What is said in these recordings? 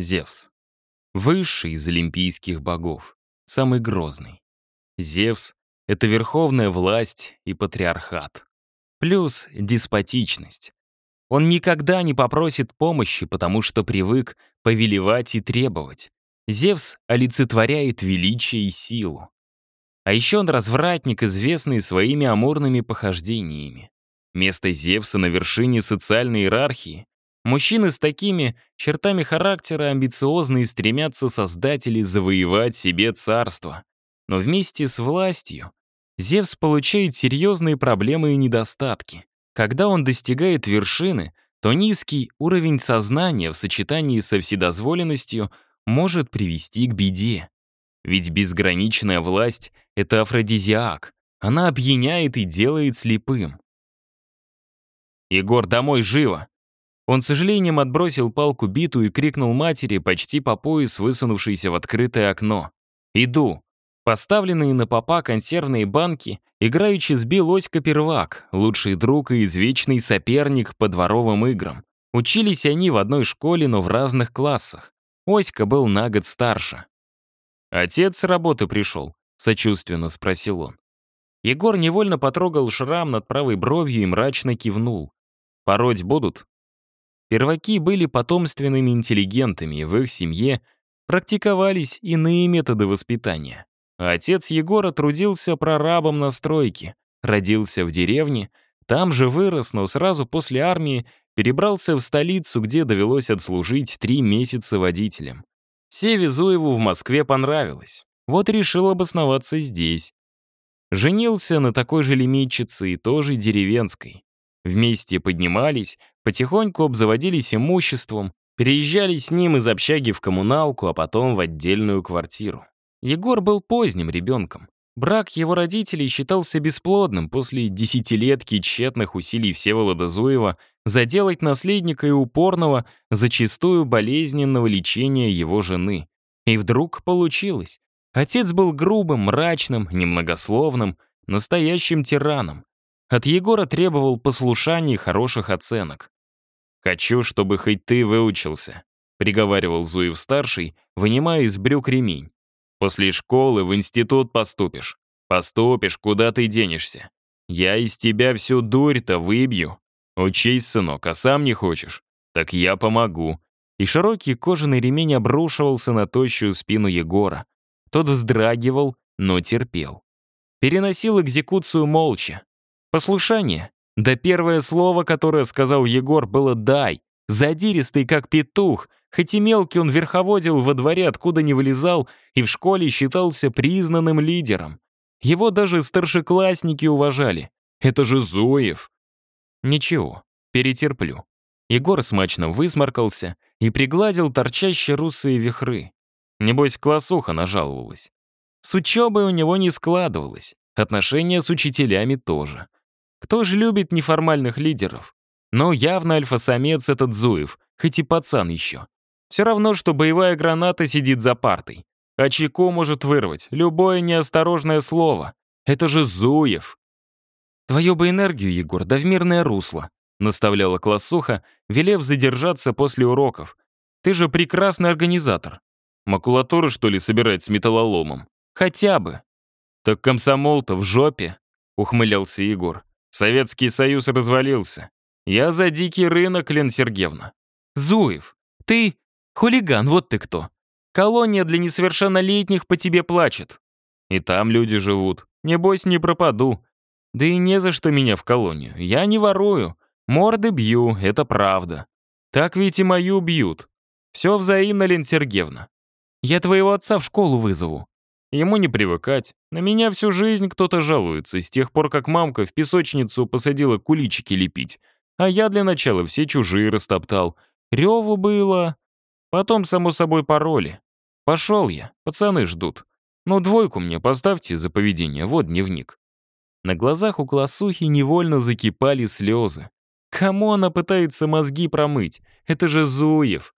Зевс. Высший из олимпийских богов. Самый грозный. Зевс — это верховная власть и патриархат. Плюс деспотичность. Он никогда не попросит помощи, потому что привык повелевать и требовать. Зевс олицетворяет величие и силу. А еще он развратник, известный своими амурными похождениями. Место Зевса на вершине социальной иерархии. Мужчины с такими чертами характера амбициозные стремятся создатели завоевать себе царство. Но вместе с властью Зевс получает серьезные проблемы и недостатки. Когда он достигает вершины, то низкий уровень сознания в сочетании со вседозволенностью может привести к беде. Ведь безграничная власть — это афродизиак. Она опьяняет и делает слепым. «Егор, домой, живо!» Он с сожалением отбросил палку биту и крикнул матери, почти по пояс высунувшейся в открытое окно. «Иду!» Поставленные на попа консервные банки играючи сбил Оська Первак, лучший друг и извечный соперник по дворовым играм. Учились они в одной школе, но в разных классах. Оська был на год старше. «Отец с работы пришел», — сочувственно спросил он. Егор невольно потрогал шрам над правой бровью и мрачно кивнул. «Пороть будут?» Перваки были потомственными интеллигентами, в их семье практиковались иные методы воспитания. Отец Егора трудился прорабом на стройке, родился в деревне, там же вырос, но сразу после армии перебрался в столицу, где довелось отслужить три месяца водителем. Севе Зуеву в Москве понравилось. Вот решил обосноваться здесь. Женился на такой же лимитчице и тоже деревенской. Вместе поднимались, потихоньку обзаводились имуществом, переезжали с ним из общаги в коммуналку, а потом в отдельную квартиру. Егор был поздним ребенком. Брак его родителей считался бесплодным после десятилетки тщетных усилий Всеволода Зуева заделать наследника и упорного, зачастую болезненного лечения его жены. И вдруг получилось. Отец был грубым, мрачным, немногословным, настоящим тираном. От Егора требовал послушания и хороших оценок. «Хочу, чтобы хоть ты выучился», — приговаривал Зуев-старший, вынимая из брюк ремень. «После школы в институт поступишь. Поступишь, куда ты денешься. Я из тебя всю дурь-то выбью. «Учись, сынок, а сам не хочешь? Так я помогу». И широкий кожаный ремень обрушивался на тощую спину Егора. Тот вздрагивал, но терпел. Переносил экзекуцию молча. Послушание. Да первое слово, которое сказал Егор, было «дай». Задиристый, как петух, хоть и мелкий он верховодил во дворе, откуда не вылезал, и в школе считался признанным лидером. Его даже старшеклассники уважали. Это же Зуев. Ничего, перетерплю. Егор смачно высморкался и пригладил торчащие русые вихры. Небось, классуха нажаловалась. С учебой у него не складывалось, отношения с учителями тоже. Кто же любит неформальных лидеров? Но явно альфа-самец этот Зуев, хоть и пацан еще. Все равно, что боевая граната сидит за партой. А чеку может вырвать любое неосторожное слово. Это же Зуев. «Твою бы энергию, Егор, да в мирное русло», — наставляла классуха, велев задержаться после уроков. «Ты же прекрасный организатор. Макулатуру, что ли, собирать с металлоломом? Хотя бы». «Так комсомол-то в жопе», — ухмылялся Егор. «Советский Союз развалился. Я за дикий рынок, Лен Сергеевна». «Зуев, ты хулиган, вот ты кто. Колония для несовершеннолетних по тебе плачет. И там люди живут. Небось, не пропаду. Да и не за что меня в колонию. Я не ворую. Морды бью, это правда. Так ведь и мою бьют. Все взаимно, Лен Сергеевна. Я твоего отца в школу вызову. Ему не привыкать. На меня всю жизнь кто-то жалуется, с тех пор, как мамка в песочницу посадила куличики лепить. А я для начала все чужие растоптал. Реву было. Потом, само собой, пароли. Пошел я, пацаны ждут. Ну, двойку мне поставьте за поведение, вот дневник. На глазах у классухи невольно закипали слезы. Кому она пытается мозги промыть? Это же Зуев.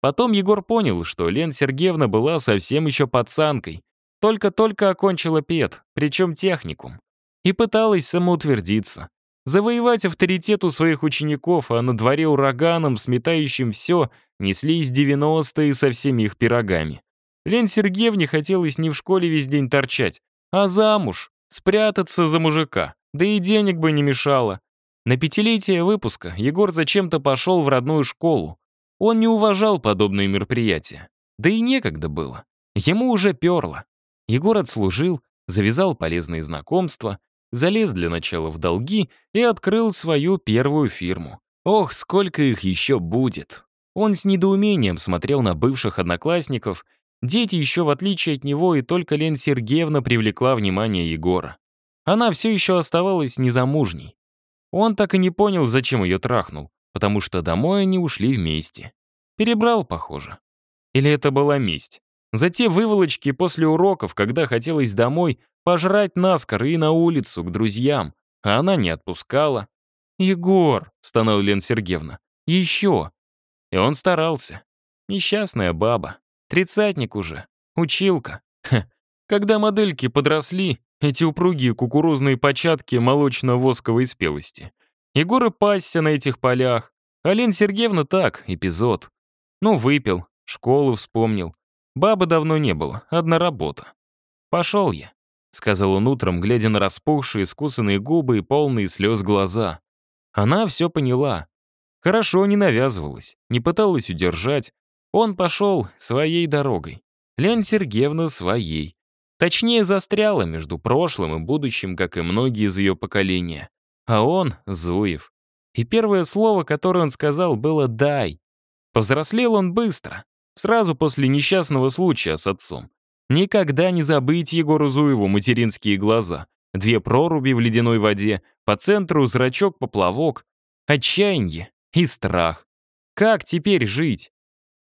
Потом Егор понял, что Лен Сергеевна была совсем еще пацанкой. Только-только окончила ПЕД, причем техникум. И пыталась самоутвердиться. Завоевать авторитет у своих учеников, а на дворе ураганом, сметающим все, неслись девяностые со всеми их пирогами. Лен Сергеевне хотелось не в школе весь день торчать, а замуж, спрятаться за мужика, да и денег бы не мешало. На пятилетие выпуска Егор зачем-то пошел в родную школу. Он не уважал подобные мероприятия. Да и некогда было. Ему уже перло. Егор отслужил, завязал полезные знакомства, залез для начала в долги и открыл свою первую фирму. Ох, сколько их еще будет. Он с недоумением смотрел на бывших одноклассников. Дети еще, в отличие от него, и только Лен Сергеевна привлекла внимание Егора. Она все еще оставалась незамужней. Он так и не понял, зачем ее трахнул, потому что домой они ушли вместе. Перебрал, похоже. Или это была месть? За те выволочки после уроков, когда хотелось домой, пожрать наскоро и на улицу, к друзьям, а она не отпускала. «Егор», — стонала Лена Сергеевна, — «еще». И он старался. Несчастная баба. Тридцатник уже. Училка. Ха. Когда модельки подросли, эти упругие кукурузные початки молочно-восковой спелости. Егор и пасся на этих полях. А Лена Сергеевна так, эпизод. Ну, выпил, школу вспомнил. Бабы давно не было, одна работа. «Пошел я», — сказал он утром, глядя на распухшие, скусанные губы и полные слез глаза. Она все поняла. Хорошо не навязывалась, не пыталась удержать. Он пошел своей дорогой. Лен Сергеевна своей. Точнее, застряла между прошлым и будущим, как и многие из ее поколения. А он — Зуев. И первое слово, которое он сказал, было «дай». Повзрослел он быстро, сразу после несчастного случая с отцом. Никогда не забыть Егору Зуеву материнские глаза. Две проруби в ледяной воде, по центру зрачок-поплавок, отчаяние и страх. Как теперь жить?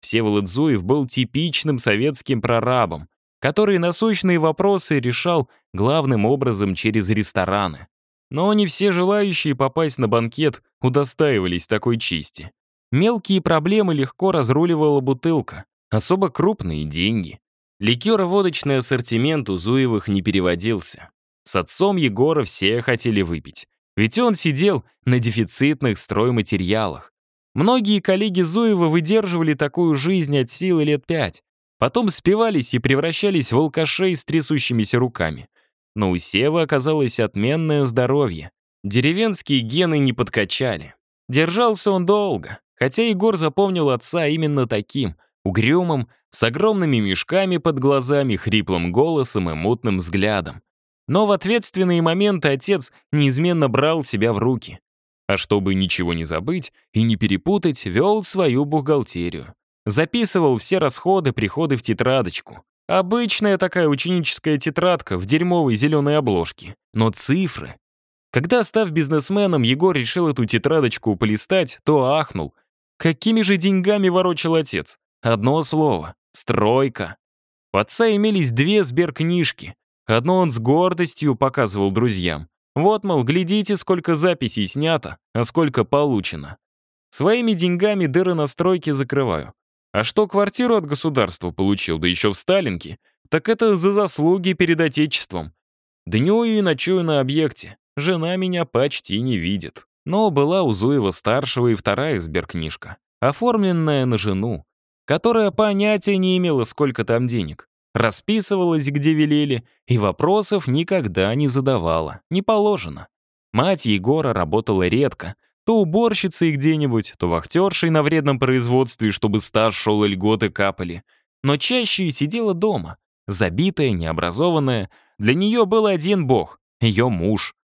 Всеволод Зуев был типичным советским прорабом, который насущные вопросы решал главным образом через рестораны. Но не все желающие попасть на банкет удостаивались такой чести. Мелкие проблемы легко разруливала бутылка, особо крупные деньги. Ликеро-водочный ассортимент у Зуевых не переводился. С отцом Егора все хотели выпить, ведь он сидел на дефицитных стройматериалах. Многие коллеги Зуева выдерживали такую жизнь от силы лет пять, потом спивались и превращались в алкашей с трясущимися руками. Но у Севы оказалось отменное здоровье. Деревенские гены не подкачали. Держался он долго, Хотя Егор запомнил отца именно таким, угрюмым, с огромными мешками под глазами, хриплым голосом и мутным взглядом. Но в ответственные моменты отец неизменно брал себя в руки. А чтобы ничего не забыть и не перепутать, вел свою бухгалтерию. Записывал все расходы, приходы в тетрадочку. Обычная такая ученическая тетрадка в дерьмовой зеленой обложке. Но цифры. Когда, став бизнесменом, Егор решил эту тетрадочку полистать, то ахнул — Какими же деньгами ворочал отец? Одно слово — стройка. У отца имелись две сберкнижки. Одну он с гордостью показывал друзьям. Вот, мол, глядите, сколько записей снято, а сколько получено. Своими деньгами дыры на стройке закрываю. А что квартиру от государства получил, да еще в Сталинке, так это за заслуги перед Отечеством. Днюю и ночую на объекте. Жена меня почти не видит. Но была у Зуева старшего и вторая сберкнижка, оформленная на жену, которая понятия не имела, сколько там денег, расписывалась, где велели, и вопросов никогда не задавала, не положено. Мать Егора работала редко, то уборщицей где-нибудь, то вахтершей на вредном производстве, чтобы стаж шел и льготы капали. Но чаще сидела дома, забитая, необразованная. Для нее был один бог — ее муж.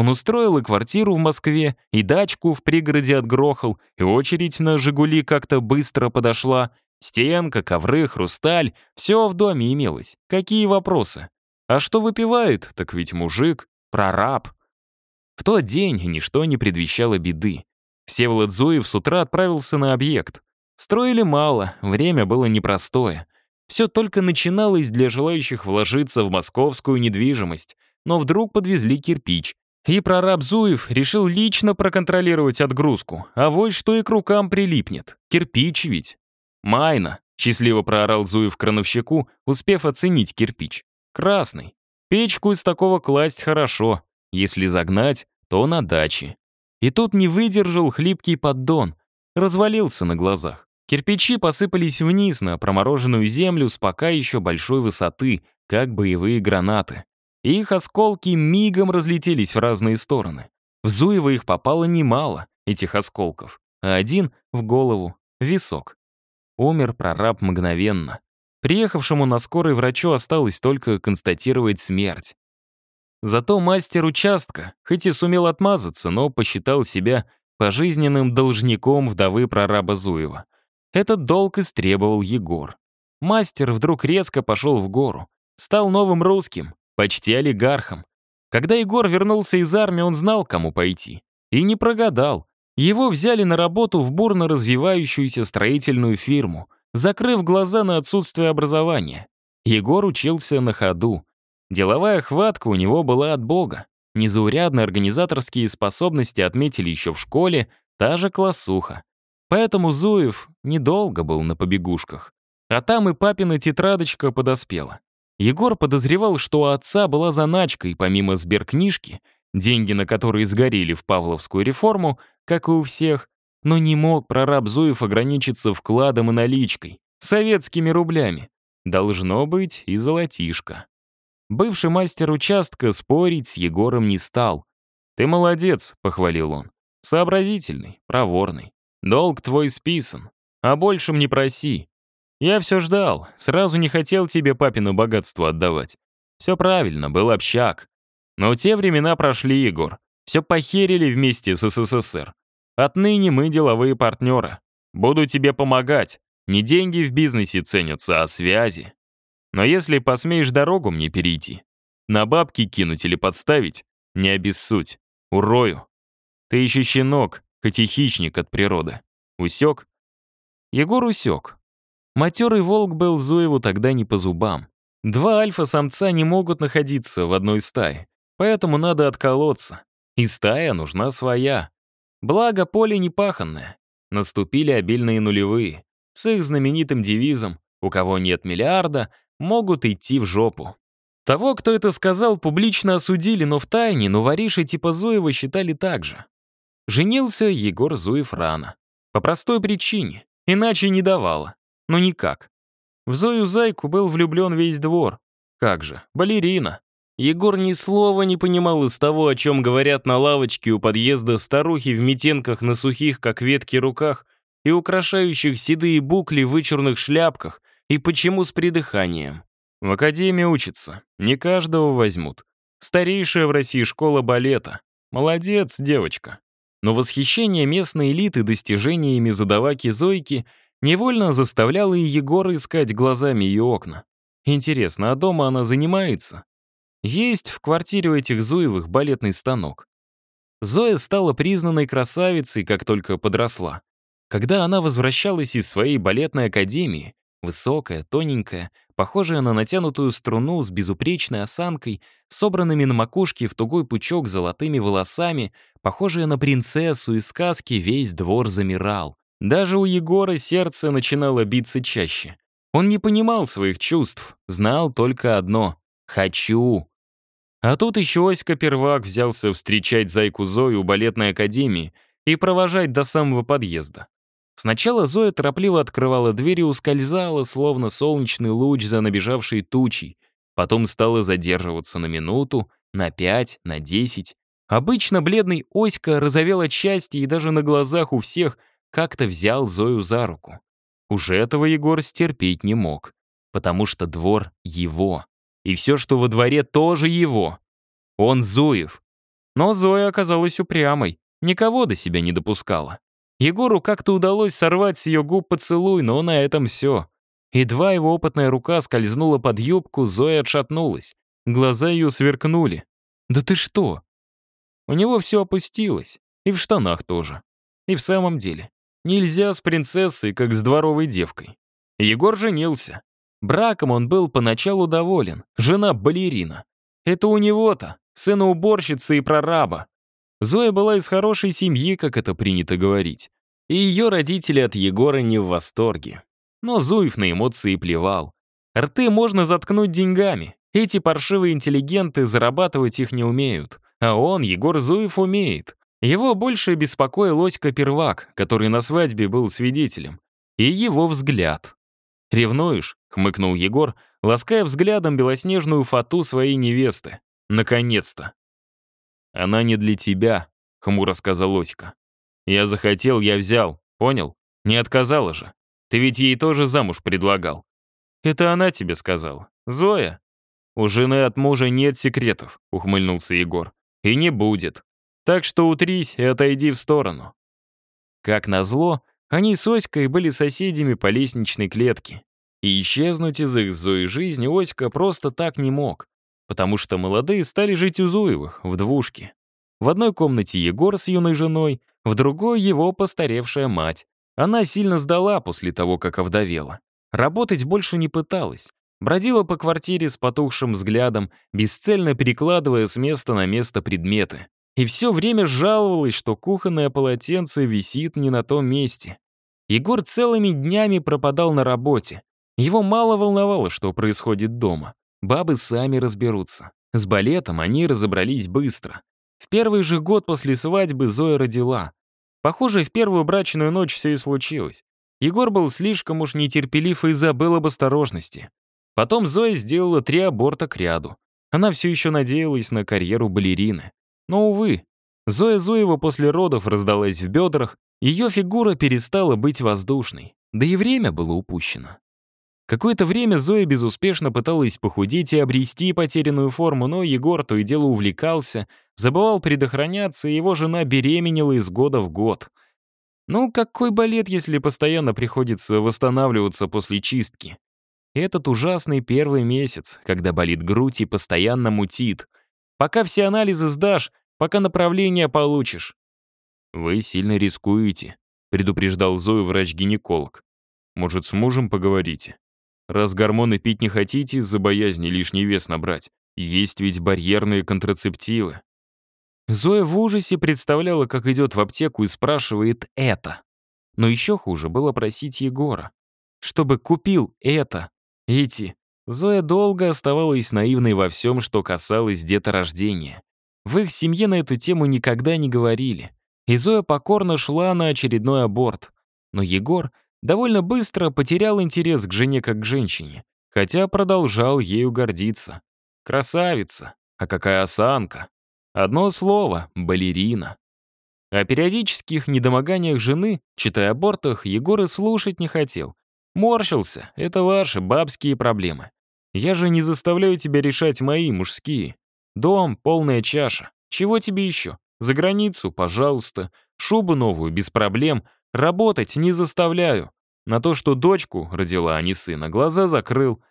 Он устроил и квартиру в Москве, и дачку в пригороде отгрохал, и очередь на «Жигули» как-то быстро подошла. Стенка, ковры, хрусталь — все в доме имелось. Какие вопросы? А что выпивает? Так ведь мужик, прораб. В тот день ничто не предвещало беды. Всеволод Зуев с утра отправился на объект. Строили мало, время было непростое. Все только начиналось для желающих вложиться в московскую недвижимость, но вдруг подвезли кирпич, и прораб Зуев решил лично проконтролировать отгрузку, а вот что и к рукам прилипнет. Кирпич ведь. «Майна», — счастливо проорал Зуев крановщику, успев оценить кирпич. «Красный. Печку из такого класть хорошо. Если загнать, то на даче. И тут не выдержал хлипкий поддон, развалился на глазах. Кирпичи посыпались вниз на промороженную землю с пока еще большой высоты, как боевые гранаты. Их осколки мигом разлетелись в разные стороны. В Зуева их попало немало, этих осколков, а один — в голову, в висок. Умер прораб мгновенно. Приехавшему на скорой врачу осталось только констатировать смерть. Зато мастер участка, хоть и сумел отмазаться, но посчитал себя пожизненным должником вдовы прораба Зуева. Этот долг истребовал Егор. Мастер вдруг резко пошел в гору. Стал новым русским, почти олигархом. Когда Егор вернулся из армии, он знал, кому пойти. И не прогадал. Его взяли на работу в бурно развивающуюся строительную фирму, закрыв глаза на отсутствие образования. Егор учился на ходу. Деловая хватка у него была от бога. Незаурядные организаторские способности отметили еще в школе, та же классуха. Поэтому Зуев недолго был на побегушках. А там и папина тетрадочка подоспела. Егор подозревал, что у отца была заначка, и помимо сберкнижки, деньги на которые сгорели в Павловскую реформу, как и у всех, но не мог прораб Зуев ограничиться вкладом и наличкой, советскими рублями. Должно быть и золотишко. Бывший мастер участка спорить с Егором не стал. «Ты молодец», — похвалил он. «Сообразительный, проворный. Долг твой списан, а большим не проси. Я все ждал, сразу не хотел тебе папину богатство отдавать. Все правильно, был общак. Но те времена прошли, Егор. Все похерили вместе с СССР. Отныне мы деловые партнеры. Буду тебе помогать. Не деньги в бизнесе ценятся, а связи. Но если посмеешь дорогу мне перейти, на бабки кинуть или подставить, не обессудь. Урою. Ты еще щенок, хоть и хищник от природы. Усек? Егор усек. Матерый волк был Зуеву тогда не по зубам. Два альфа-самца не могут находиться в одной стае, поэтому надо отколоться. И стая нужна своя. Благо, поле не паханное. Наступили обильные нулевые. С их знаменитым девизом «У кого нет миллиарда, могут идти в жопу». Того, кто это сказал, публично осудили, но в тайне, но вориши типа Зуева считали так же. Женился Егор Зуев рано. По простой причине. Иначе не давала. Но никак. В Зою Зайку был влюблен весь двор. Как же, балерина. Егор ни слова не понимал из того, о чем говорят на лавочке у подъезда старухи в метенках на сухих, как ветки, руках и украшающих седые букли в вычурных шляпках, и почему с придыханием. В академии учатся, не каждого возьмут. Старейшая в России школа балета. Молодец, девочка но восхищение местной элиты достижениями задаваки Зойки невольно заставляло и Егора искать глазами ее окна. Интересно, а дома она занимается? Есть в квартире у этих Зуевых балетный станок. Зоя стала признанной красавицей, как только подросла. Когда она возвращалась из своей балетной академии, высокая, тоненькая, похожая на натянутую струну с безупречной осанкой, собранными на макушке в тугой пучок золотыми волосами, похожая на принцессу из сказки, весь двор замирал. Даже у Егора сердце начинало биться чаще. Он не понимал своих чувств, знал только одно — «хочу». А тут еще Оська Первак взялся встречать зайку Зою у балетной академии и провожать до самого подъезда. Сначала Зоя торопливо открывала дверь и ускользала, словно солнечный луч за набежавшей тучей. Потом стала задерживаться на минуту, на пять, на десять. Обычно бледный Оська разовел от счастья и даже на глазах у всех как-то взял Зою за руку. Уже этого Егор стерпеть не мог, потому что двор его. И все, что во дворе, тоже его. Он Зуев. Но Зоя оказалась упрямой, никого до себя не допускала. Егору как-то удалось сорвать с ее губ поцелуй, но на этом все. Едва его опытная рука скользнула под юбку, Зоя отшатнулась. Глаза ее сверкнули. «Да ты что?» У него все опустилось. И в штанах тоже. И в самом деле, нельзя с принцессой, как с дворовой девкой. Егор женился. Браком он был поначалу доволен. Жена балерина. Это у него-то, сына уборщицы и прораба. Зоя была из хорошей семьи, как это принято говорить. И ее родители от Егора не в восторге. Но Зуев на эмоции плевал. Рты можно заткнуть деньгами. Эти паршивые интеллигенты зарабатывать их не умеют. А он, Егор Зуев, умеет. Его больше беспокоил Оська Первак, который на свадьбе был свидетелем. И его взгляд. «Ревнуешь?» — хмыкнул Егор, лаская взглядом белоснежную фату своей невесты. «Наконец-то!» «Она не для тебя», — хмуро сказал Оська. «Я захотел, я взял. Понял? Не отказала же. Ты ведь ей тоже замуж предлагал». «Это она тебе сказала. Зоя?» «У жены от мужа нет секретов», — ухмыльнулся Егор. «И не будет. Так что утрись и отойди в сторону». Как назло, они с Оськой были соседями по лестничной клетке. И исчезнуть из их Зои жизни Оська просто так не мог, потому что молодые стали жить у Зуевых, в двушке. В одной комнате Егор с юной женой, в другой его постаревшая мать. Она сильно сдала после того, как овдовела. Работать больше не пыталась. Бродила по квартире с потухшим взглядом, бесцельно перекладывая с места на место предметы. И все время жаловалась, что кухонное полотенце висит не на том месте. Егор целыми днями пропадал на работе. Его мало волновало, что происходит дома. Бабы сами разберутся. С балетом они разобрались быстро. В первый же год после свадьбы Зоя родила. Похоже, в первую брачную ночь все и случилось. Егор был слишком уж нетерпелив и забыл об осторожности. Потом Зоя сделала три аборта к ряду. Она все еще надеялась на карьеру балерины. Но, увы, Зоя Зуева после родов раздалась в бедрах, ее фигура перестала быть воздушной, да и время было упущено. Какое-то время Зоя безуспешно пыталась похудеть и обрести потерянную форму, но Егор то и дело увлекался, забывал предохраняться, и его жена беременела из года в год. Ну, какой балет, если постоянно приходится восстанавливаться после чистки? Этот ужасный первый месяц, когда болит грудь и постоянно мутит. Пока все анализы сдашь, пока направление получишь. «Вы сильно рискуете», — предупреждал Зою врач-гинеколог. «Может, с мужем поговорите? Раз гормоны пить не хотите из-за боязни лишний вес набрать, есть ведь барьерные контрацептивы». Зоя в ужасе представляла, как идет в аптеку и спрашивает это. Но еще хуже было просить Егора, чтобы купил это, эти. Зоя долго оставалась наивной во всем, что касалось деторождения. В их семье на эту тему никогда не говорили. И Зоя покорно шла на очередной аборт. Но Егор довольно быстро потерял интерес к жене как к женщине, хотя продолжал ею гордиться. Красавица, а какая осанка. Одно слово — балерина. О периодических недомоганиях жены, читая абортах, Егор и слушать не хотел. Морщился, это ваши бабские проблемы. Я же не заставляю тебя решать мои, мужские. Дом, полная чаша. Чего тебе еще? За границу, пожалуйста. Шубу новую, без проблем. Работать не заставляю. На то, что дочку родила, а не сына, глаза закрыл.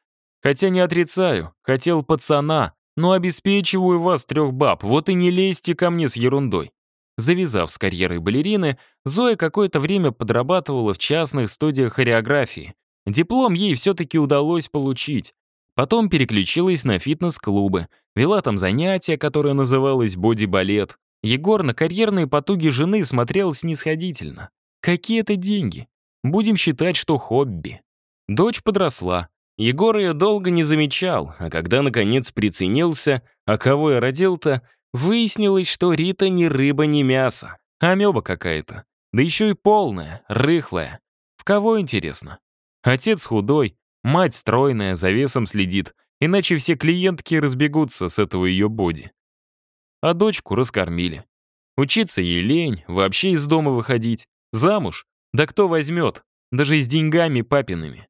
Хотя не отрицаю, хотел пацана, но обеспечиваю вас трех баб, вот и не лезьте ко мне с ерундой. Завязав с карьерой балерины, Зоя какое-то время подрабатывала в частных студиях хореографии. Диплом ей все-таки удалось получить. Потом переключилась на фитнес-клубы, вела там занятия, которое называлось боди-балет. Егор на карьерные потуги жены смотрел снисходительно. Какие это деньги? Будем считать, что хобби. Дочь подросла. Егор ее долго не замечал, а когда, наконец, приценился, а кого я родил-то, выяснилось, что Рита ни рыба, ни мясо, а амеба какая-то. Да еще и полная, рыхлая. В кого, интересно? Отец худой, Мать стройная, за весом следит, иначе все клиентки разбегутся с этого ее боди. А дочку раскормили. Учиться ей лень, вообще из дома выходить. Замуж? Да кто возьмет? Даже с деньгами папиными.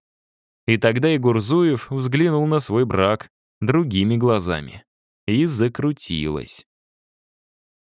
И тогда Егор Зуев взглянул на свой брак другими глазами. И закрутилось.